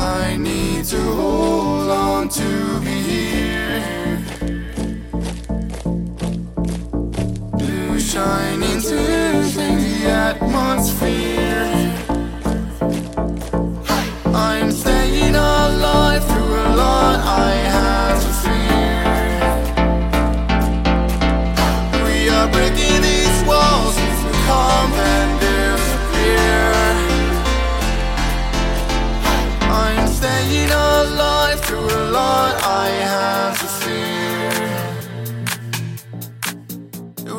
I need to hold on to be here. Blue shining to the atmosphere. Staying alive through a lot I have to fear.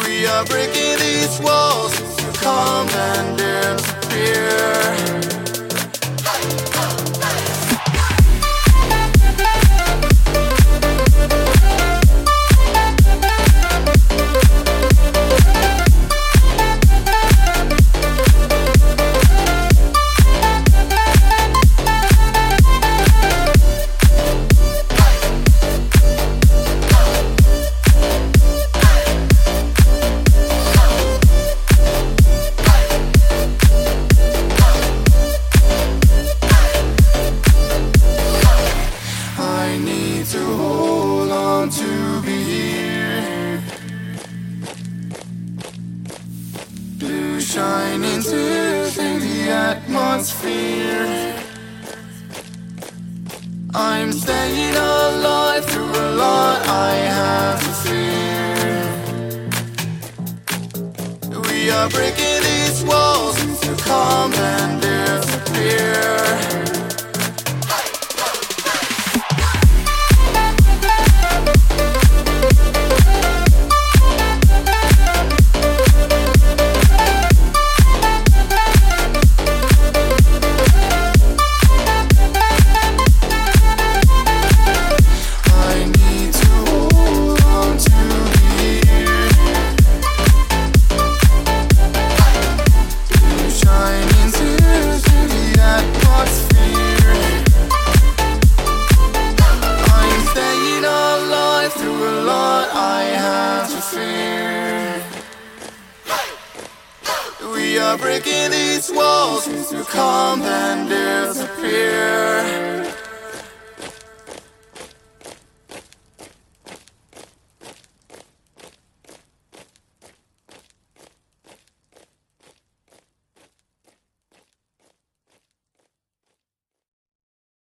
We are breaking these walls to come and shining to the atmosphere. I'm staying alive through a lot I have to fear. We are breaking these walls to come and through a lot I have to fear. We are breaking these walls to come and disappear.